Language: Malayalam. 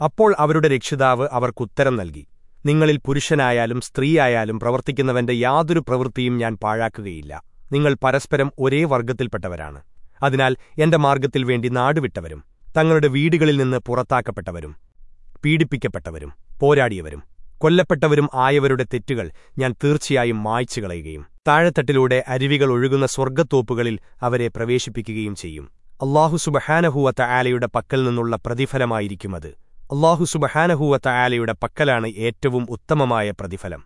അപ്പോൾ അവരുടെ രക്ഷിതാവ് അവർക്കുത്തരം നൽകി. നിങ്ങളിൽ പുരുഷനായാലും സ്ത്രീയായാലും പ്രവർത്തിക്കുന്നവന്റെ യാതൊരു പ്രവൃത്തിയും ഞാൻ പാഴാക്കുകയില്ല. നിങ്ങൾ പരസ്പരം ഒരേ വർഗത്തിൽപ്പെട്ടവരാണ്. അതിനാൽ എന്റെ മാർഗത്തിൽ വേണ്ടി നാടുവിട്ടവരും തങ്ങളുടെ വീടുകളിൽ നിന്ന് പുറത്താക്കപ്പെട്ടവരും പീഡിപ്പിക്കപ്പെട്ടവരും പോരാടിയവരും കൊല്ലപ്പെട്ടവരും ആയവരുടെ തെറ്റുകൾ ഞാൻ തീർച്ചയായും മായ്ച്ചു കളയുകയും താഴെത്തട്ടിലൂടെ അരുവികൾ ഒഴുകുന്ന സ്വർഗത്തോപ്പുകളിൽ അവരെ പ്രവേശിപ്പിക്കുകയും ചെയ്യും. അള്ളാഹു സുബഹാനഹുവത്ത ആലയുടെ പക്കൽ നിന്നുള്ള പ്രതിഫലമായിരിക്കുമത് അള്ളാഹു സുബഹാനഹൂവത്ത ആലയുടെ പക്കലാണ് ഏറ്റവും ഉത്തമമായ പ്രതിഫലം.